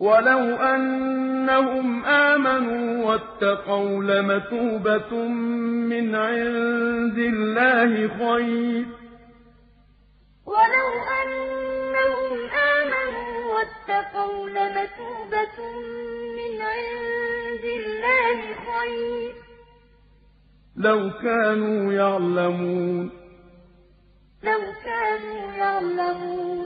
وَلَوْ أَنَّهُمْ آمَنُوا وَاتَّقَوْا لَمَثُوبَةٌ مِّنْ عِندِ اللَّهِ خَيْرٌ ۖ وَلَوْ أَنَّهُمْ آمَنُوا وَاتَّقَوْا لَمَثُوبَةٌ مِّنْ عِندِ اللَّهِ خَيْرٌ ۖ لَّوْ كَانُوا يَعْلَمُونَ لَوْ كَانُوا يَعْلَمُونَ